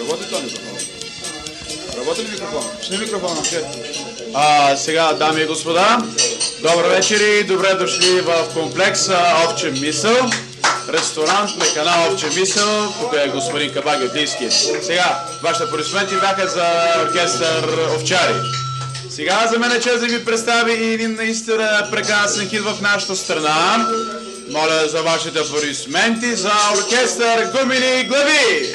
Работи този микрофон? Работи ли микрофон? Пусни микрофона, че. А, сега, дами и господа, добър вечер и добре дошли в комплекса Овче мисъл. Ресторант на канал Овче мисъл. Тук е господин Кабаги от Лийски. Сега, вашите аплодисменти бяха за оркестър Овчари. Сега за мен е чест да ви представи един наистина прекрасен хит в нашата страна. Моля за вашите аплодисменти за оркестър Гумини Глави!